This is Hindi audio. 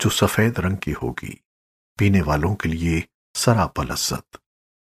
जो सफ़ेद रंग की होगी पीने वालों के लिए सरापा लज्जत